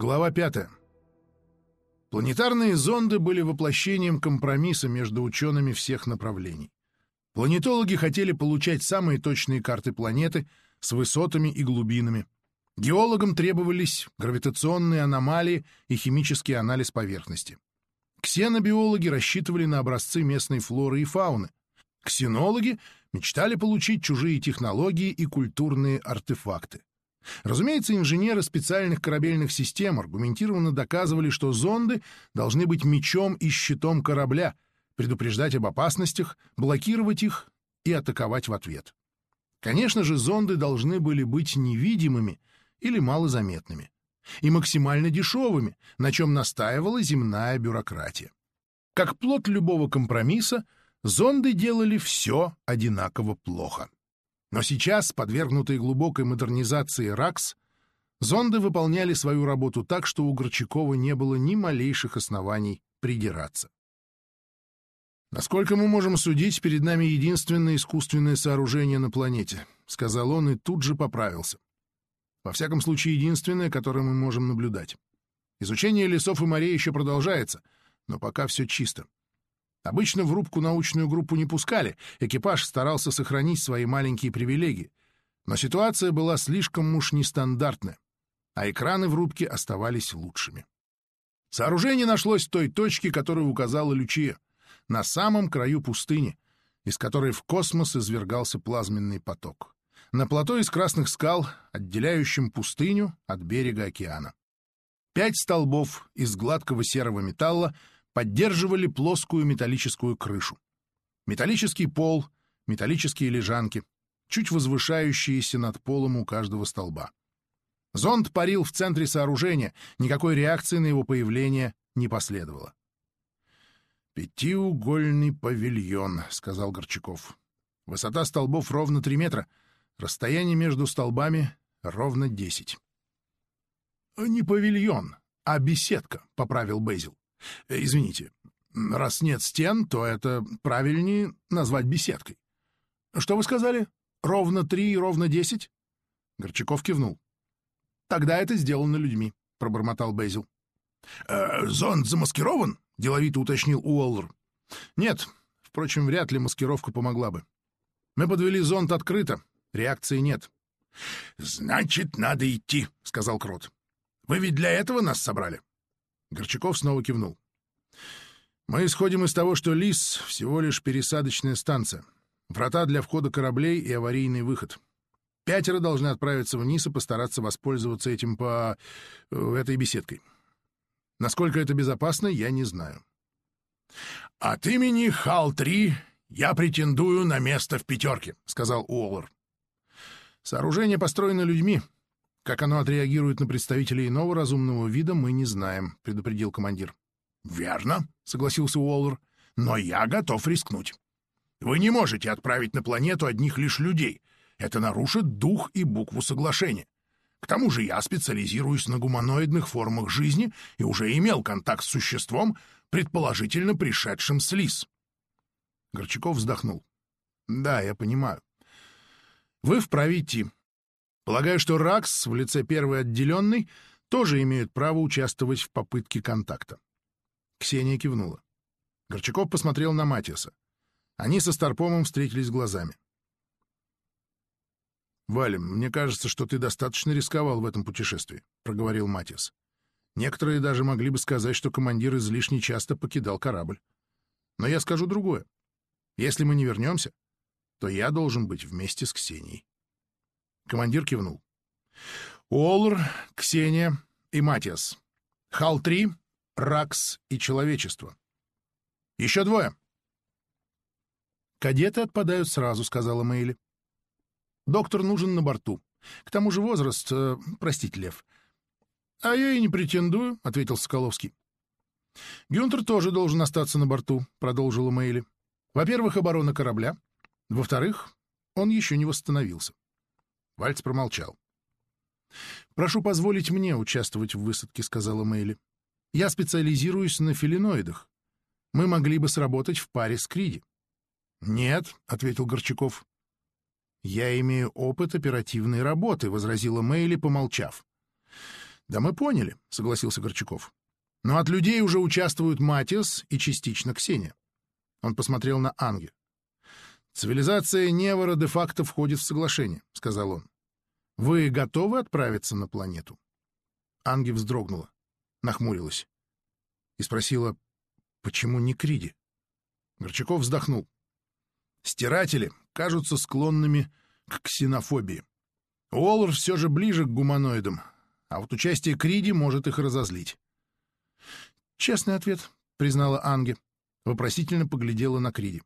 Глава 5. Планетарные зонды были воплощением компромисса между учеными всех направлений. Планетологи хотели получать самые точные карты планеты с высотами и глубинами. Геологам требовались гравитационные аномалии и химический анализ поверхности. Ксенобиологи рассчитывали на образцы местной флоры и фауны. Ксенологи мечтали получить чужие технологии и культурные артефакты. Разумеется, инженеры специальных корабельных систем аргументированно доказывали, что зонды должны быть мечом и щитом корабля, предупреждать об опасностях, блокировать их и атаковать в ответ. Конечно же, зонды должны были быть невидимыми или малозаметными и максимально дешевыми, на чем настаивала земная бюрократия. Как плод любого компромисса, зонды делали все одинаково плохо. Но сейчас, подвергнутые глубокой модернизации РАКС, зонды выполняли свою работу так, что у Горчакова не было ни малейших оснований придираться. «Насколько мы можем судить, перед нами единственное искусственное сооружение на планете», — сказал он и тут же поправился. «Во всяком случае, единственное, которое мы можем наблюдать. Изучение лесов и морей еще продолжается, но пока все чисто. Обычно в рубку научную группу не пускали, экипаж старался сохранить свои маленькие привилегии. Но ситуация была слишком уж нестандартная, а экраны в рубке оставались лучшими. Сооружение нашлось в той точке, которую указала Лючия, на самом краю пустыни, из которой в космос извергался плазменный поток. На плато из красных скал, отделяющем пустыню от берега океана. Пять столбов из гладкого серого металла — поддерживали плоскую металлическую крышу. Металлический пол, металлические лежанки, чуть возвышающиеся над полом у каждого столба. Зонд парил в центре сооружения, никакой реакции на его появление не последовало. «Пятиугольный павильон», — сказал Горчаков. «Высота столбов ровно три метра, расстояние между столбами ровно десять». «Не павильон, а беседка», — поправил Бейзил. Э, извините, раз нет стен, то это правильнее назвать беседкой. Что вы сказали? Ровно три и ровно десять? Горчаков кивнул. Тогда это сделано людьми, пробормотал Бейзил. «Э, «Зонд замаскирован?» — деловито уточнил Уоллер. «Нет. Впрочем, вряд ли маскировка помогла бы. Мы подвели зонд открыто. Реакции нет». «Значит, надо идти», — сказал Крот. «Вы ведь для этого нас собрали?» Горчаков снова кивнул. «Мы исходим из того, что Лис — всего лишь пересадочная станция, врата для входа кораблей и аварийный выход. Пятеро должны отправиться вниз и постараться воспользоваться этим по... Э, этой беседкой. Насколько это безопасно, я не знаю». «От имени Хал-3 я претендую на место в пятерке», — сказал Уоллер. «Сооружение построено людьми», как оно отреагирует на представителей иного разумного вида, мы не знаем, — предупредил командир. — Верно, — согласился Уоллер, — но я готов рискнуть. Вы не можете отправить на планету одних лишь людей. Это нарушит дух и букву соглашения. К тому же я специализируюсь на гуманоидных формах жизни и уже имел контакт с существом, предположительно пришедшим с лис. Горчаков вздохнул. — Да, я понимаю. Вы вправе идти. Полагаю, что РАКС в лице первой отделенной тоже имеют право участвовать в попытке контакта. Ксения кивнула. Горчаков посмотрел на Матиаса. Они со Старпомом встретились глазами. «Валим, мне кажется, что ты достаточно рисковал в этом путешествии», — проговорил Матиас. «Некоторые даже могли бы сказать, что командир излишне часто покидал корабль. Но я скажу другое. Если мы не вернемся, то я должен быть вместе с Ксенией». Командир кивнул. Уоллер, Ксения и Матиас. Хал-3, Ракс и Человечество. Еще двое. «Кадеты отпадают сразу», — сказала Мэйли. «Доктор нужен на борту. К тому же возраст... Э, простите, Лев». «А я и не претендую», — ответил Соколовский. «Гюнтер тоже должен остаться на борту», — продолжила Мэйли. «Во-первых, оборона корабля. Во-вторых, он еще не восстановился. Вальц промолчал. «Прошу позволить мне участвовать в высадке», — сказала Мэйли. «Я специализируюсь на филиноидах. Мы могли бы сработать в паре с Криди». «Нет», — ответил Горчаков. «Я имею опыт оперативной работы», — возразила Мэйли, помолчав. Да мы поняли, согласился Горчаков. Но от людей уже участвуют Матиас и частично Ксения. Он посмотрел на Анге. «Цивилизация Невора де-факто входит в соглашение», — сказал он. «Вы готовы отправиться на планету?» Анги вздрогнула, нахмурилась и спросила, почему не Криди? Горчаков вздохнул. «Стиратели кажутся склонными к ксенофобии. Уоллер все же ближе к гуманоидам, а вот участие Криди может их разозлить». «Честный ответ», — признала Анги. Вопросительно поглядела на Криди.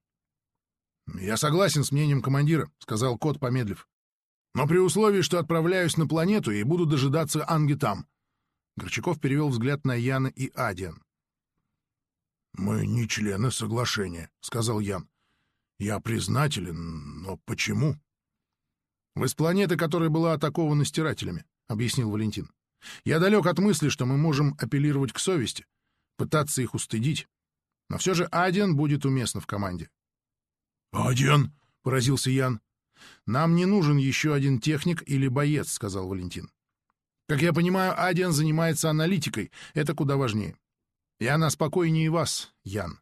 «Я согласен с мнением командира», — сказал кот, помедлив. «Но при условии, что отправляюсь на планету и буду дожидаться Анги там». Горчаков перевел взгляд на Яна и Адиан. «Мы не члены соглашения», — сказал Ян. «Я признателен, но почему?» «Вы с планеты, которая была атакована стирателями», — объяснил Валентин. «Я далек от мысли, что мы можем апеллировать к совести, пытаться их устыдить. Но все же Адиан будет уместно в команде. «Адиан?» — поразился Ян. «Нам не нужен еще один техник или боец», — сказал Валентин. «Как я понимаю, Адиан занимается аналитикой. Это куда важнее. И она спокойнее вас, Ян.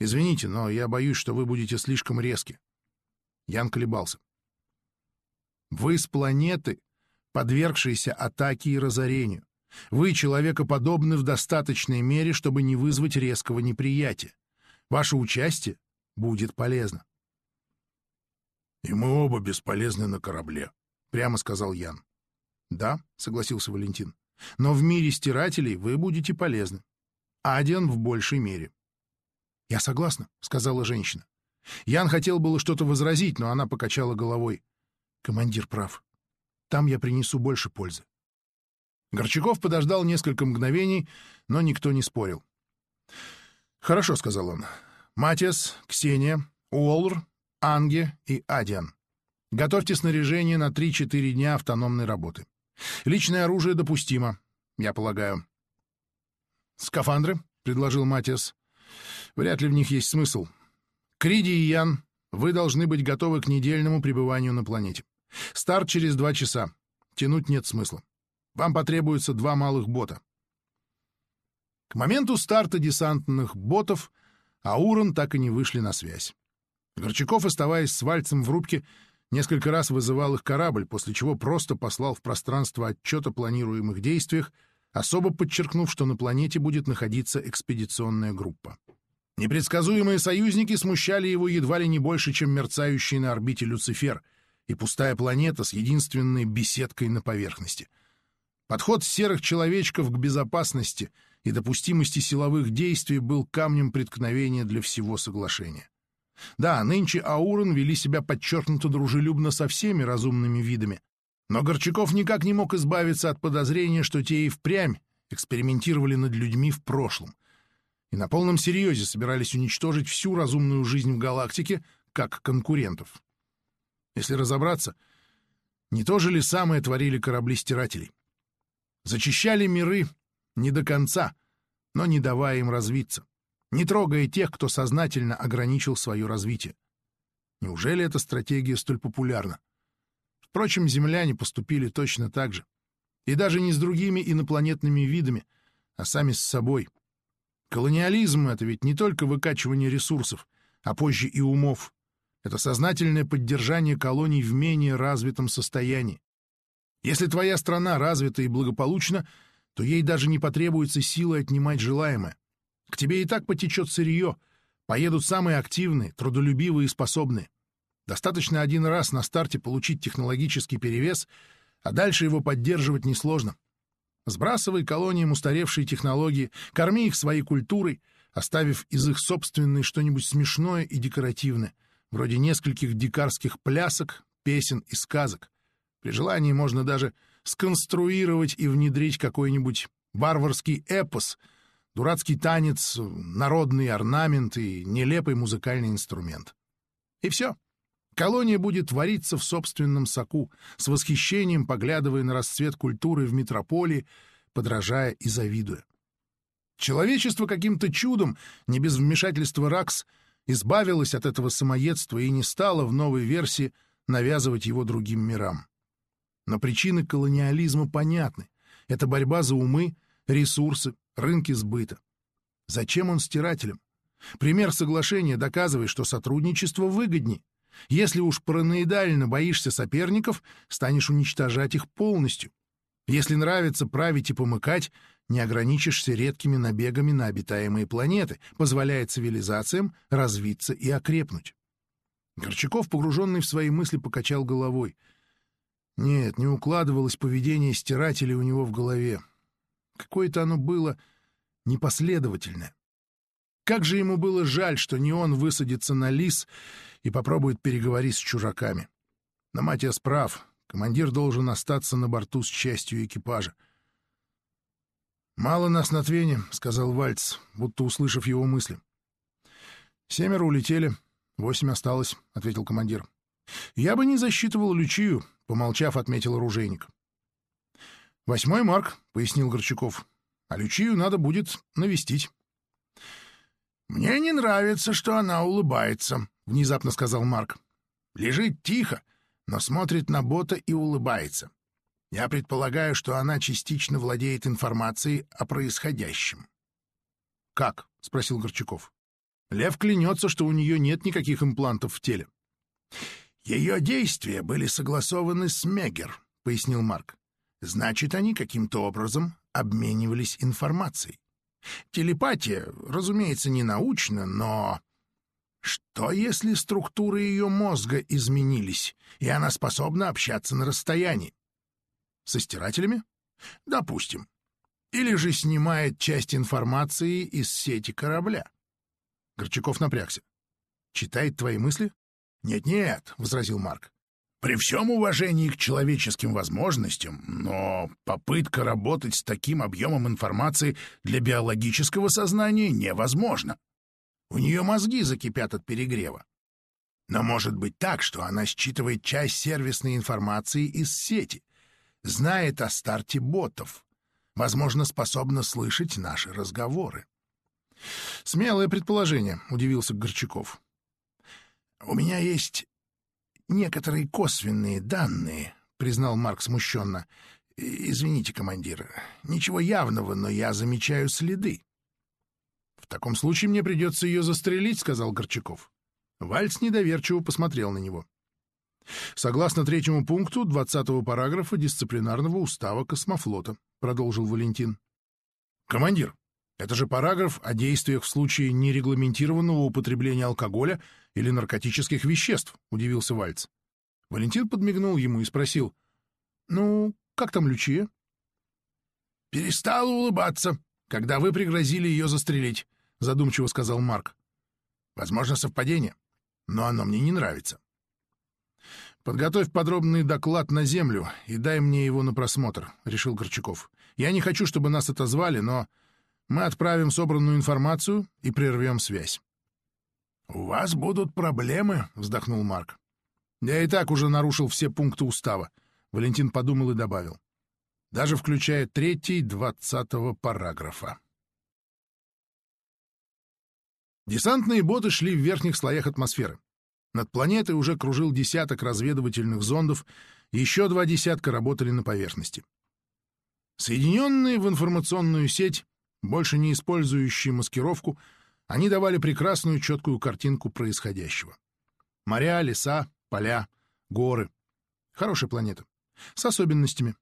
Извините, но я боюсь, что вы будете слишком резки». Ян колебался. «Вы с планеты, подвергшейся атаке и разорению. Вы человекоподобны в достаточной мере, чтобы не вызвать резкого неприятия. Ваше участие будет полезно. — И мы оба бесполезны на корабле, — прямо сказал Ян. — Да, — согласился Валентин. — Но в мире стирателей вы будете полезны. Адиан в большей мере. — Я согласна, — сказала женщина. Ян хотел было что-то возразить, но она покачала головой. — Командир прав. Там я принесу больше пользы. Горчаков подождал несколько мгновений, но никто не спорил. «Хорошо», — сказал он. «Матиас, Ксения, Уолр, Анге и Адиан. Готовьте снаряжение на 3-4 дня автономной работы. Личное оружие допустимо, я полагаю». «Скафандры?» — предложил Матиас. «Вряд ли в них есть смысл. Криди и Ян, вы должны быть готовы к недельному пребыванию на планете. Старт через два часа. Тянуть нет смысла. Вам потребуется два малых бота. К моменту старта десантных ботов Аурон так и не вышли на связь. Горчаков, оставаясь с вальцем в рубке, несколько раз вызывал их корабль, после чего просто послал в пространство отчет о планируемых действиях, особо подчеркнув, что на планете будет находиться экспедиционная группа. Непредсказуемые союзники смущали его едва ли не больше, чем мерцающий на орбите Люцифер и пустая планета с единственной беседкой на поверхности — Подход серых человечков к безопасности и допустимости силовых действий был камнем преткновения для всего соглашения. Да, нынче Аурон вели себя подчеркнуто дружелюбно со всеми разумными видами, но Горчаков никак не мог избавиться от подозрения, что те и впрямь экспериментировали над людьми в прошлом и на полном серьезе собирались уничтожить всю разумную жизнь в галактике как конкурентов. Если разобраться, не то же ли самое творили корабли-стирателей? Зачищали миры не до конца, но не давая им развиться, не трогая тех, кто сознательно ограничил свое развитие. Неужели эта стратегия столь популярна? Впрочем, земляне поступили точно так же. И даже не с другими инопланетными видами, а сами с собой. Колониализм — это ведь не только выкачивание ресурсов, а позже и умов. Это сознательное поддержание колоний в менее развитом состоянии. Если твоя страна развита и благополучна, то ей даже не потребуется силы отнимать желаемое. К тебе и так потечет сырье, поедут самые активные, трудолюбивые и способные. Достаточно один раз на старте получить технологический перевес, а дальше его поддерживать несложно. Сбрасывай колониям устаревшие технологии, корми их своей культурой, оставив из их собственной что-нибудь смешное и декоративное, вроде нескольких дикарских плясок, песен и сказок. При желании можно даже сконструировать и внедрить какой-нибудь варварский эпос, дурацкий танец, народный орнамент и нелепый музыкальный инструмент. И все. Колония будет вариться в собственном соку, с восхищением поглядывая на расцвет культуры в метрополии, подражая и завидуя. Человечество каким-то чудом, не без вмешательства РАКС, избавилось от этого самоедства и не стало в новой версии навязывать его другим мирам. Но причины колониализма понятны. Это борьба за умы, ресурсы, рынки сбыта. Зачем он стирателем? Пример соглашения доказывает, что сотрудничество выгоднее. Если уж параноидально боишься соперников, станешь уничтожать их полностью. Если нравится править и помыкать, не ограничишься редкими набегами на обитаемые планеты, позволяя цивилизациям развиться и окрепнуть. Горчаков, погруженный в свои мысли, покачал головой. Нет, не укладывалось поведение стирателей у него в голове. Какое-то оно было непоследовательное. Как же ему было жаль, что не он высадится на лис и попробует переговорить с чужаками. Но Матиас прав, командир должен остаться на борту с частью экипажа. «Мало нас на Твене», — сказал Вальц, будто услышав его мысли. «Семеро улетели, восемь осталось», — ответил командир. «Я бы не засчитывал Лючию», — помолчав, отметил оружейник. «Восьмой Марк», — пояснил Горчаков. «А Лючию надо будет навестить». «Мне не нравится, что она улыбается», — внезапно сказал Марк. «Лежит тихо, но смотрит на бота и улыбается. Я предполагаю, что она частично владеет информацией о происходящем». «Как?» — спросил Горчаков. «Лев клянется, что у нее нет никаких имплантов в теле». «Ее действия были согласованы с Мегер», — пояснил Марк. «Значит, они каким-то образом обменивались информацией. Телепатия, разумеется, не научна, но... Что, если структуры ее мозга изменились, и она способна общаться на расстоянии? Со стирателями? Допустим. Или же снимает часть информации из сети корабля. Горчаков напрягся. Читает твои мысли? Нет-нет, — возразил Марк. При всем уважении к человеческим возможностям, но попытка работать с таким объемом информации для биологического сознания невозможна. У нее мозги закипят от перегрева. Но может быть так, что она считывает часть сервисной информации из сети, знает о старте ботов, возможно, способна слышать наши разговоры. «Смелое предположение», — удивился Горчаков. «У меня есть некоторые косвенные данные», — признал Марк смущенно. «Извините, командир, ничего явного, но я замечаю следы». «В таком случае мне придется ее застрелить», — сказал Горчаков. Вальц недоверчиво посмотрел на него. «Согласно третьему пункту 20 параграфа дисциплинарного устава космофлота», — продолжил Валентин. «Командир, это же параграф о действиях в случае нерегламентированного употребления алкоголя или наркотических веществ, — удивился Вальц. Валентин подмигнул ему и спросил. — Ну, как там Лючия? — Перестала улыбаться, когда вы пригрозили ее застрелить, — задумчиво сказал Марк. — Возможно, совпадение, но оно мне не нравится. — Подготовь подробный доклад на землю и дай мне его на просмотр, — решил Горчаков. — Я не хочу, чтобы нас отозвали, но мы отправим собранную информацию и прервем связь. «У вас будут проблемы», — вздохнул Марк. «Я и так уже нарушил все пункты устава», — Валентин подумал и добавил. «Даже включая третий двадцатого параграфа». Десантные боты шли в верхних слоях атмосферы. Над планетой уже кружил десяток разведывательных зондов, еще два десятка работали на поверхности. Соединенные в информационную сеть, больше не использующие маскировку, они давали прекрасную четкую картинку происходящего. Моря, леса, поля, горы. Хорошая планета. С особенностями.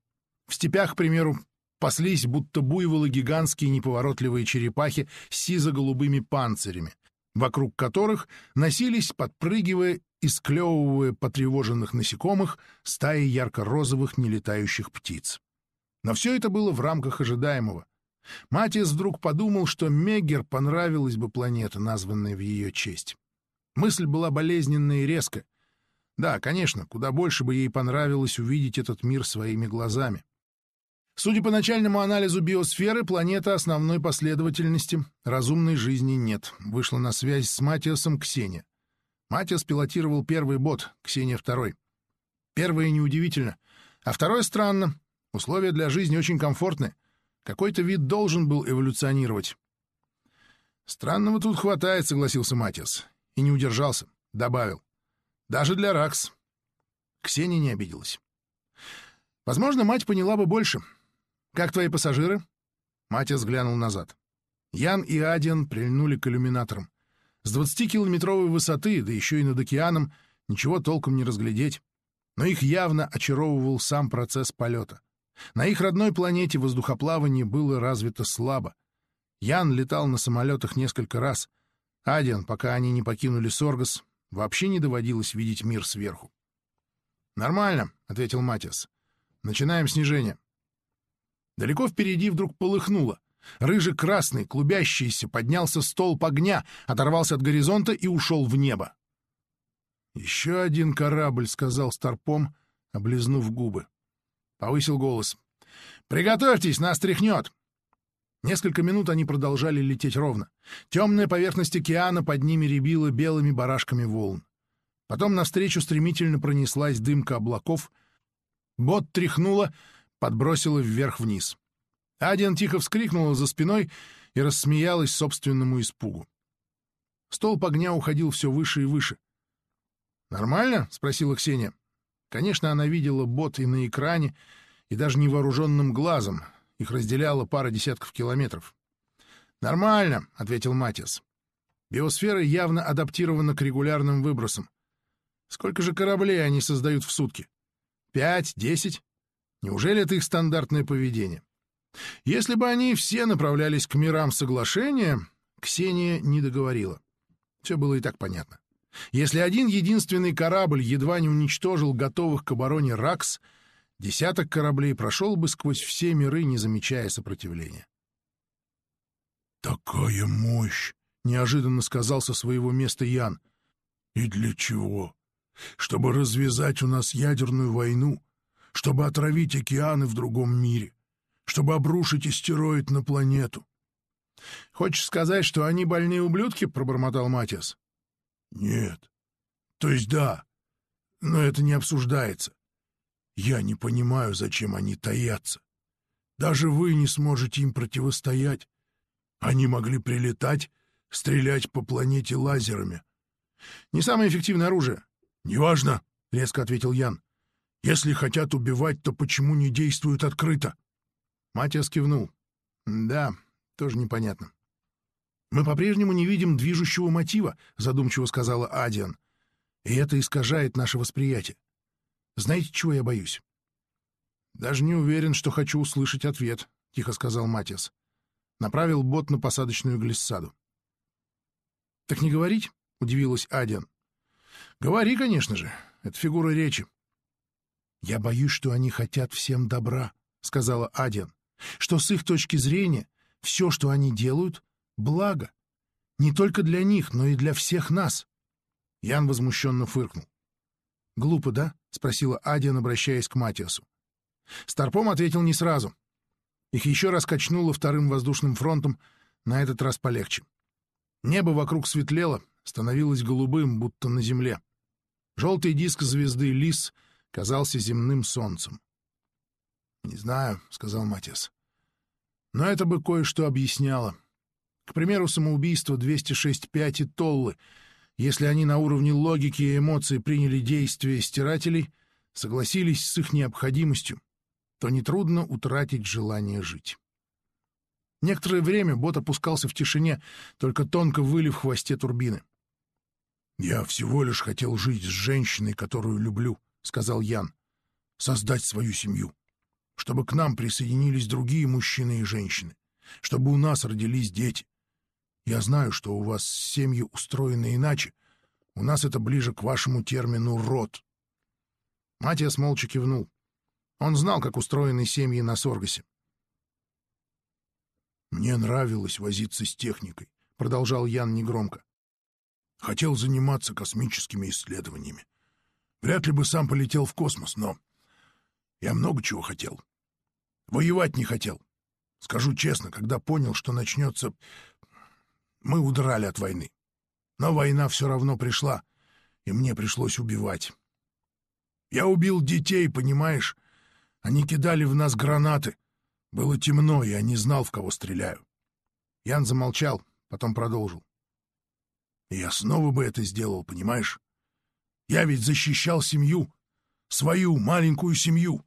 В степях, к примеру, паслись, будто буйволы гигантские неповоротливые черепахи с сизо-голубыми панцирями, вокруг которых носились, подпрыгивая и склевывая потревоженных насекомых стаи ярко-розовых нелетающих птиц. Но все это было в рамках ожидаемого. Матис вдруг подумал, что Мегер понравилась бы планета, названная в ее честь. Мысль была болезненная и резкая. Да, конечно, куда больше бы ей понравилось увидеть этот мир своими глазами. Судя по начальному анализу биосферы, планета основной последовательности разумной жизни нет. Вышла на связь с Матиасом Ксения. Матиас пилотировал первый бот, Ксения второй. Первое неудивительно, а второе странно. Условия для жизни очень комфортные. Какой-то вид должен был эволюционировать. «Странного тут хватает», — согласился Матиас. И не удержался. Добавил. «Даже для Ракс». Ксения не обиделась. Возможно, мать поняла бы больше. Как твои пассажиры?» Матис глянул назад. Ян и Адиан прильнули к иллюминаторам. С 20-километровой высоты, да еще и над океаном, ничего толком не разглядеть. Но их явно очаровывал сам процесс полета. На их родной планете воздухоплавание было развито слабо. Ян летал на самолетах несколько раз. Адиан, пока они не покинули Соргас, вообще не доводилось видеть мир сверху. «Нормально», — ответил Матиас. «Начинаем снижение». Далеко впереди вдруг полыхнуло. Рыжий-красный, клубящийся, поднялся столб огня, оторвался от горизонта и ушел в небо. «Еще один корабль», — сказал Старпом, облизнув губы. Повысил голос. «Приготовьтесь, нас тряхнет!» Несколько минут они продолжали лететь ровно. Темная поверхность океана под ними рябила белыми барашками волн. Потом навстречу стремительно пронеслась дымка облаков. Бот тряхнула, подбросила вверх-вниз. Адиан тихо вскрикнула за спиной и рассмеялась собственному испугу. Столб огня уходил все выше и выше. «Нормально?» — спросила Ксения. Конечно, она видела бот и на экране, и даже невооруженным глазом. Их разделяла пара десятков километров. «Нормально», — ответил Матиас. «Биосфера явно адаптирована к регулярным выбросам. Сколько же кораблей они создают в сутки? Пять? Десять? Неужели это их стандартное поведение? Если бы они все направлялись к мирам соглашения, Ксения не договорила. Все было и так понятно. Если один единственный корабль едва не уничтожил готовых к обороне РАКС, десяток кораблей прошел бы сквозь все миры, не замечая сопротивления. «Такая мощь!» — неожиданно сказал со своего места Ян. «И для чего? Чтобы развязать у нас ядерную войну? Чтобы отравить океаны в другом мире? чтобы обрушить астероид на планету. — Хочешь сказать, что они больные ублюдки? — пробормотал Матиас. — Нет. То есть да, но это не обсуждается. Я не понимаю, зачем они таятся. Даже вы не сможете им противостоять. Они могли прилетать, стрелять по планете лазерами. — Не самое эффективное оружие. — Неважно, — резко ответил Ян. — Если хотят убивать, то почему не действуют открыто? — Матиас кивнул. «Да, тоже непонятно». «Мы по-прежнему не видим движущего мотива», — задумчиво сказала Адиан. «И это искажает наше восприятие. Знаете, чего я боюсь?» «Даже не уверен, что хочу услышать ответ», — тихо сказал Матиас. Направил бот на посадочную глиссаду. «Так не говорить?» — удивилась Адиан. «Говори, конечно же. Это фигура речи». «Я боюсь, что они хотят всем добра», — сказала Адиан что с их точки зрения все, что они делают, — благо. Не только для них, но и для всех нас. Ян возмущенно фыркнул. «Глупо, да?» — спросила Адиан, обращаясь к Матиасу. Старпом ответил не сразу. Их еще раз качнуло вторым воздушным фронтом, на этот раз полегче. Небо вокруг светлело, становилось голубым, будто на земле. Желтый диск звезды Лис казался земным солнцем. — Не знаю, — сказал Матиас. — Но это бы кое-что объясняло. К примеру, самоубийство 206-5 и Толлы. Если они на уровне логики и эмоций приняли действия стирателей, согласились с их необходимостью, то нетрудно утратить желание жить. Некоторое время бот опускался в тишине, только тонко выли в хвосте турбины. «Я всего лишь хотел жить с женщиной, которую люблю», — сказал Ян. «Создать свою семью чтобы к нам присоединились другие мужчины и женщины, чтобы у нас родились дети. Я знаю, что у вас семьи устроены иначе. У нас это ближе к вашему термину «род». Матиас молча кивнул. Он знал, как устроены семьи на Соргасе. «Мне нравилось возиться с техникой», — продолжал Ян негромко. «Хотел заниматься космическими исследованиями. Вряд ли бы сам полетел в космос, но я много чего хотел. Воевать не хотел. Скажу честно, когда понял, что начнется... Мы удрали от войны. Но война все равно пришла, и мне пришлось убивать. Я убил детей, понимаешь? Они кидали в нас гранаты. Было темно, я не знал, в кого стреляю. Ян замолчал, потом продолжил. Я снова бы это сделал, понимаешь? Я ведь защищал семью, свою маленькую семью.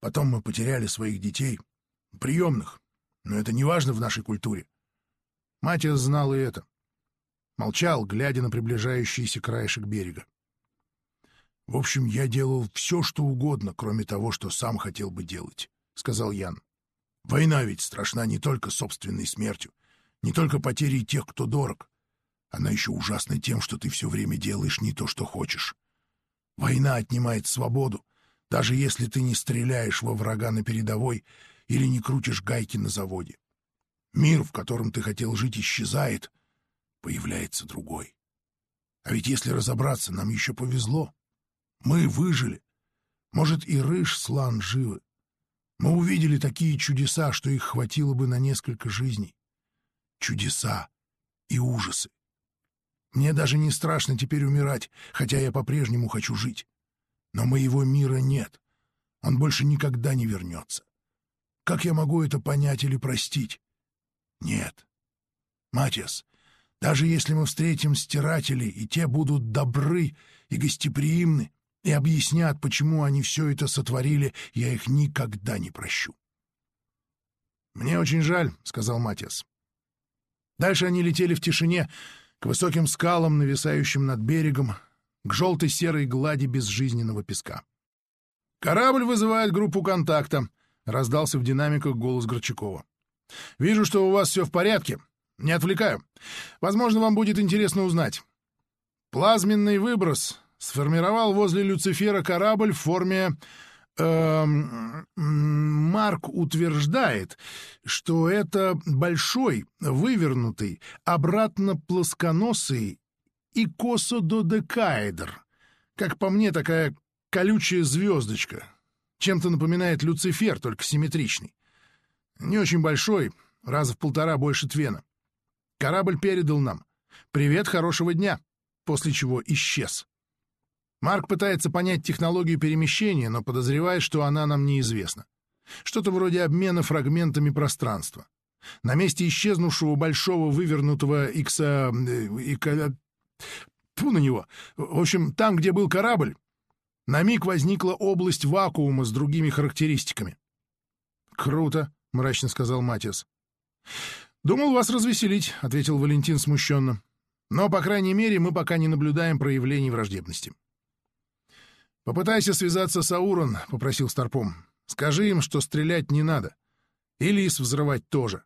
Потом мы потеряли своих детей, приемных. Но это не важно в нашей культуре. Матиас знал и это. Молчал, глядя на приближающийся краешек берега. «В общем, я делал все, что угодно, кроме того, что сам хотел бы делать», — сказал Ян. «Война ведь страшна не только собственной смертью, не только потерей тех, кто дорог. Она еще ужасна тем, что ты все время делаешь не то, что хочешь. Война отнимает свободу, даже если ты не стреляешь во врага на передовой или не крутишь гайки на заводе. Мир, в котором ты хотел жить, исчезает, появляется другой. А ведь если разобраться, нам еще повезло. Мы выжили. Может, и Рыж с Лан живы. Мы увидели такие чудеса, что их хватило бы на несколько жизней. Чудеса и ужасы. Мне даже не страшно теперь умирать, хотя я по-прежнему хочу жить. Но моего мира нет. Он больше никогда не вернется. Как я могу это понять или простить? Нет. Матиас, даже если мы встретим стирателей, и те будут добры и гостеприимны, и объяснят, почему они все это сотворили, я их никогда не прощу. «Мне очень жаль», — сказал Матиас. Дальше они летели в тишине, к высоким скалам, нависающим над берегом, к желтой серой глади безжизненного песка. «Корабль вызывает группу контакта», — раздался в динамиках голос Горчакова. «Вижу, что у вас все в порядке. Не отвлекаю. Возможно, вам будет интересно узнать. Плазменный выброс сформировал возле Люцифера корабль в форме... Э, Марк утверждает, что это большой, вывернутый, обратно плосконосый и косододекаэдр. Как по мне, такая колючая звездочка. Чем-то напоминает Люцифер, только симметричный. Не очень большой, раза в полтора больше Твена. Корабль передал нам «Привет, хорошего дня», после чего исчез. Марк пытается понять технологию перемещения, но подозревает, что она нам неизвестна. Что-то вроде обмена фрагментами пространства. На месте исчезнувшего большого вывернутого икса... Ика... Фу на него. В общем, там, где был корабль, на миг возникла область вакуума с другими характеристиками. «Круто», — мрачно сказал Матиас. «Думал вас развеселить», — ответил Валентин смущенно. «Но, по крайней мере, мы пока не наблюдаем проявлений враждебности». «Попытайся связаться с Аурон», — попросил Старпом. «Скажи им, что стрелять не надо. И лис взрывать тоже.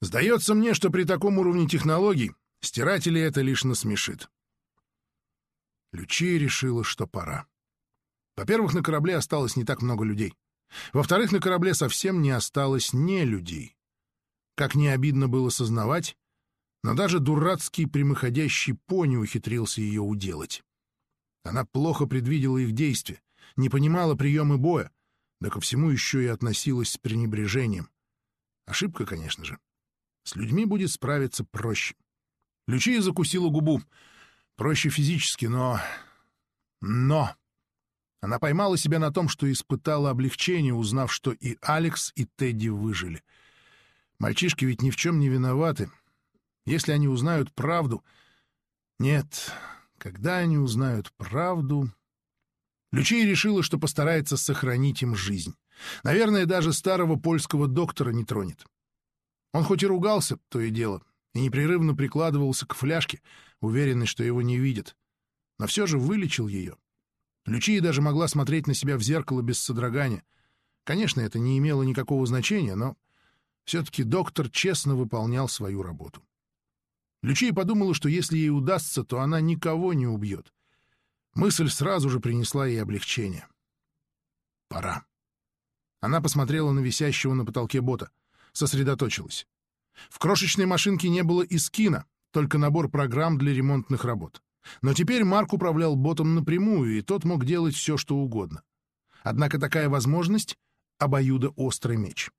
Сдается мне, что при таком уровне технологий стиратели это лишь насмешит». Лючия решила, что пора. Во-первых, на корабле осталось не так много людей. Во-вторых, на корабле совсем не осталось не людей. Как не обидно было сознавать, но даже дурацкий прямоходящий пони ухитрился ее уделать. Она плохо предвидела их действия, не понимала приемы боя, да ко всему еще и относилась с пренебрежением. Ошибка, конечно же. С людьми будет справиться проще. Лючия закусила губу. Проще физически, но... Но... Она поймала себя на том, что испытала облегчение, узнав, что и Алекс, и Тедди выжили. Мальчишки ведь ни в чем не виноваты. Если они узнают правду... Нет, когда они узнают правду... Лючия решила, что постарается сохранить им жизнь. Наверное, даже старого польского доктора не тронет. Он хоть и ругался, то и дело, и непрерывно прикладывался к фляжке, уверенный, что его не видят, но все же вылечил ее. Лючия даже могла смотреть на себя в зеркало без содрогания. Конечно, это не имело никакого значения, но все-таки доктор честно выполнял свою работу. Лючия подумала, что если ей удастся, то она никого не убьет. Мысль сразу же принесла ей облегчение. Пора. Она посмотрела на висящего на потолке бота, сосредоточилась. В крошечной машинке не было и скина, только набор программ для ремонтных работ. Но теперь Марк управлял ботом напрямую, и тот мог делать все, что угодно. Однако такая возможность — обоюдоострый меч.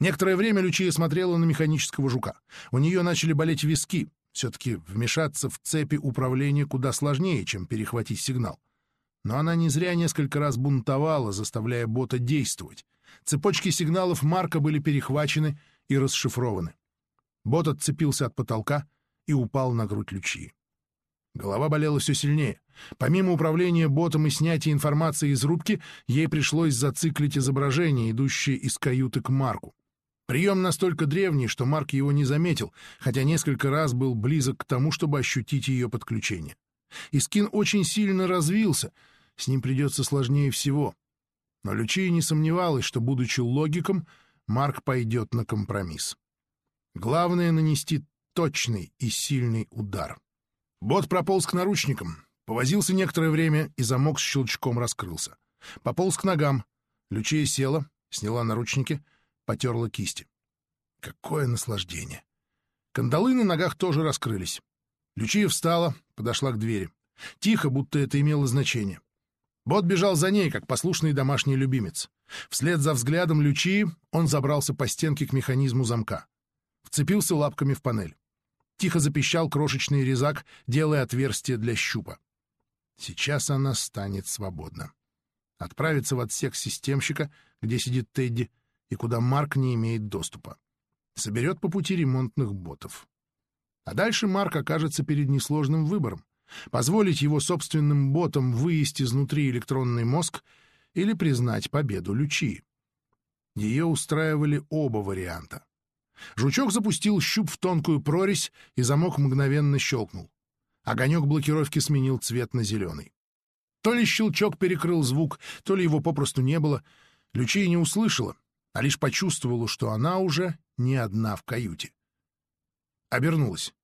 Некоторое время Лючия смотрела на механического жука. У нее начали болеть виски. Все-таки вмешаться в цепи управления куда сложнее, чем перехватить сигнал. Но она не зря несколько раз бунтовала, заставляя бота действовать. Цепочки сигналов Марка были перехвачены и расшифрованы. Бот отцепился от потолка и упал на грудь Лючии. Голова болела все сильнее. Помимо управления ботом и снятия информации из рубки, ей пришлось зациклить изображение, идущее из каюты к Марку. Прием настолько древний, что Марк его не заметил, хотя несколько раз был близок к тому, чтобы ощутить ее подключение. Искин очень сильно развился, с ним придется сложнее всего. Но Лючия не сомневалась, что, будучи логиком, Марк пойдет на компромисс. Главное — нанести точный и сильный удар. Бот прополз к наручникам, повозился некоторое время, и замок с щелчком раскрылся. Пополз к ногам. Лючия села, сняла наручники — потерла кисти. Какое наслаждение! Кандалы на ногах тоже раскрылись. Лючия встала, подошла к двери. Тихо, будто это имело значение. Бот бежал за ней, как послушный домашний любимец. Вслед за взглядом Лючии он забрался по стенке к механизму замка. Вцепился лапками в панель. Тихо запищал крошечный резак, делая отверстие для щупа. Сейчас она станет свободна. Отправиться в отсек системщика, где сидит Тедди, и куда Марк не имеет доступа. Соберет по пути ремонтных ботов. А дальше Марк окажется перед несложным выбором — позволить его собственным ботам выесть изнутри электронный мозг или признать победу Лючи. Ее устраивали оба варианта. Жучок запустил щуп в тонкую прорезь, и замок мгновенно щелкнул. Огонек блокировки сменил цвет на зеленый. То ли щелчок перекрыл звук, то ли его попросту не было. Лючия не услышала, а лишь почувствовала, что она уже не одна в каюте. Обернулась.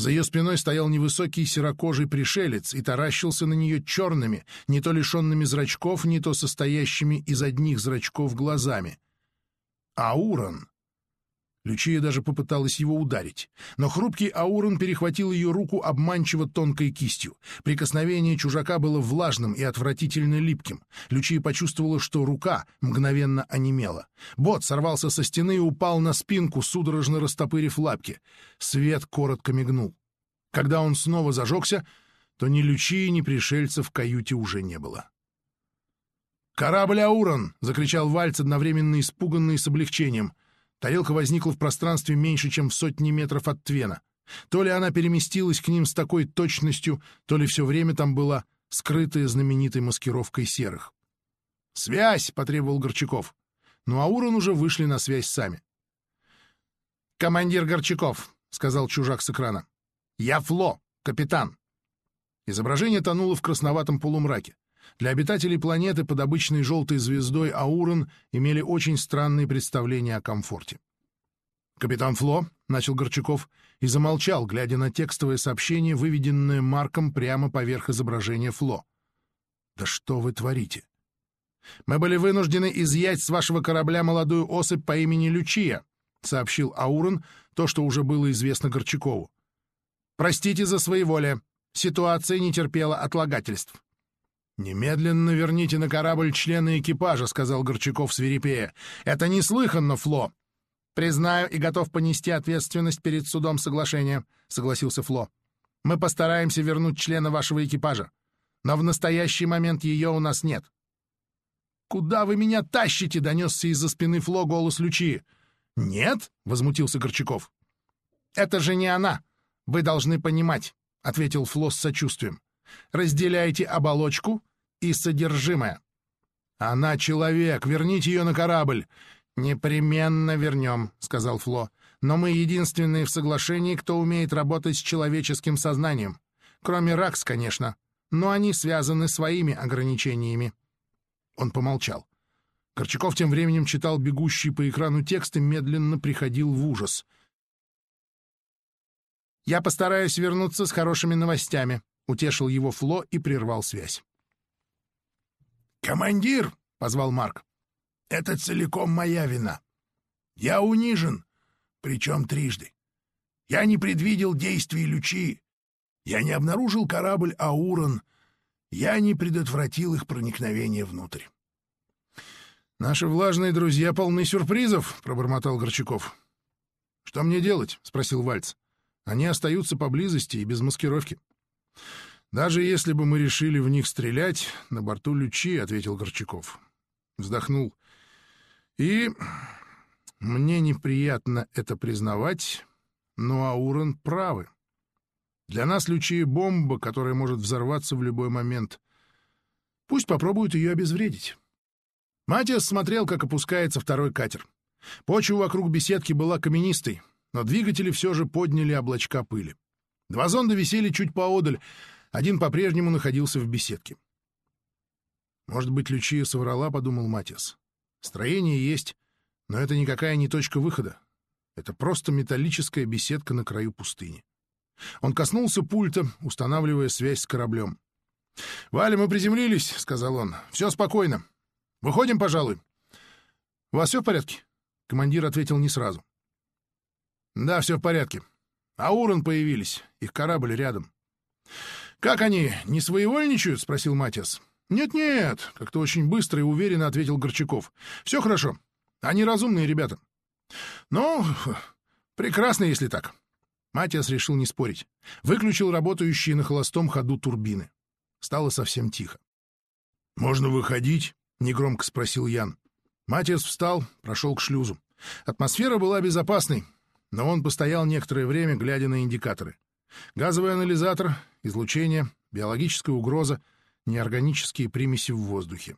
За ее спиной стоял невысокий серокожий пришелец и таращился на нее черными, не то лишенными зрачков, не то состоящими из одних зрачков глазами. Аурон Лючия даже попыталась его ударить, но хрупкий Аурон перехватил ее руку обманчиво тонкой кистью. Прикосновение чужака было влажным и отвратительно липким. Лючия почувствовала, что рука мгновенно онемела. Бот сорвался со стены и упал на спинку, судорожно растопырив лапки. Свет коротко мигнул. Когда он снова зажегся, то ни Лючии, ни пришельцев в каюте уже не было. «Корабль Аурон!» — закричал Вальц, одновременно испуганный с облегчением — Тарелка возникла в пространстве меньше, чем в сотни метров от Твена. То ли она переместилась к ним с такой точностью, то ли все время там была скрытая знаменитой маскировкой серых. «Связь!» — потребовал Горчаков. Но Аурон уже вышли на связь сами. «Командир Горчаков», — сказал чужак с экрана. «Я Фло, капитан». Изображение тонуло в красноватом полумраке. Для обитателей планеты под обычной желтой звездой Аурон имели очень странные представления о комфорте. «Капитан Фло», — начал Горчаков, и замолчал, глядя на текстовое сообщение, выведенное Марком прямо поверх изображения Фло. «Да что вы творите?» «Мы были вынуждены изъять с вашего корабля молодую особь по имени Лючия», — сообщил Аурон то, что уже было известно Горчакову. «Простите за своеволие. Ситуация не терпела отлагательств». «Немедленно верните на корабль члена экипажа», — сказал Горчаков свирепея. «Это неслыханно, Фло». «Признаю и готов понести ответственность перед судом соглашения», — согласился Фло. «Мы постараемся вернуть члена вашего экипажа, но в настоящий момент ее у нас нет». «Куда вы меня тащите?» — донесся из-за спины Фло голос Лючи. «Нет?» — возмутился Горчаков. «Это же не она. Вы должны понимать», — ответил Фло с сочувствием. «Разделяйте оболочку и содержимое. «Она человек, верните ее на корабль!» «Непременно вернем», — сказал Фло. «Но мы единственные в соглашении, кто умеет работать с человеческим сознанием. Кроме Ракс, конечно, но они связаны своими ограничениями». Он помолчал. Корчаков тем временем читал бегущий по экрану текст и медленно приходил в ужас. «Я постараюсь вернуться с хорошими новостями», — утешил его Фло и прервал связь. «Командир!» — позвал Марк. «Это целиком моя вина. Я унижен, причем трижды. Я не предвидел действий Лючи. Я не обнаружил корабль Аурон. Я не предотвратил их проникновение внутрь». «Наши влажные друзья полны сюрпризов», — пробормотал Горчаков. «Что мне делать?» — спросил Вальц. «Они остаются поблизости и без маскировки». «Даже если бы мы решили в них стрелять, на борту Лючи», — ответил Горчаков. Вздохнул. «И мне неприятно это признавать, но Аурон правы. Для нас Лючия — бомба, которая может взорваться в любой момент. Пусть попробуют ее обезвредить. Матиас смотрел, как опускается второй катер. Почва вокруг беседки была каменистой, но двигатели все же подняли облачка пыли. Два зонда висели чуть поодаль, один по-прежнему находился в беседке. «Может быть, Лючия соврала», — подумал Матиас. «Строение есть, но это никакая не точка выхода. Это просто металлическая беседка на краю пустыни». Он коснулся пульта, устанавливая связь с кораблем. «Валя, мы приземлились», — сказал он. «Все спокойно. Выходим, пожалуй». «У вас все в порядке?» Командир ответил не сразу. «Да, все в порядке. А Урон появились. Их корабль рядом». «Как они, не своевольничают?» — спросил Матиас. «Нет-нет», — как-то очень быстро и уверенно ответил Горчаков. «Все хорошо. Они разумные ребята». «Ну, прекрасно, если так». Матиас решил не спорить. Выключил работающие на холостом ходу турбины. Стало совсем тихо. «Можно выходить?» — негромко спросил Ян. Матиас встал, прошел к шлюзу. Атмосфера была безопасной, но он постоял некоторое время, глядя на индикаторы. Газовый анализатор, излучение, биологическая угроза, неорганические примеси в воздухе.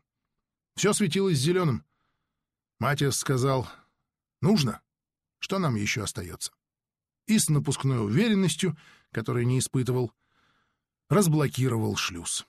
Все светилось зеленым. Матиас сказал, «Нужно. Что нам еще остается?» И с напускной уверенностью, которой не испытывал, разблокировал шлюз.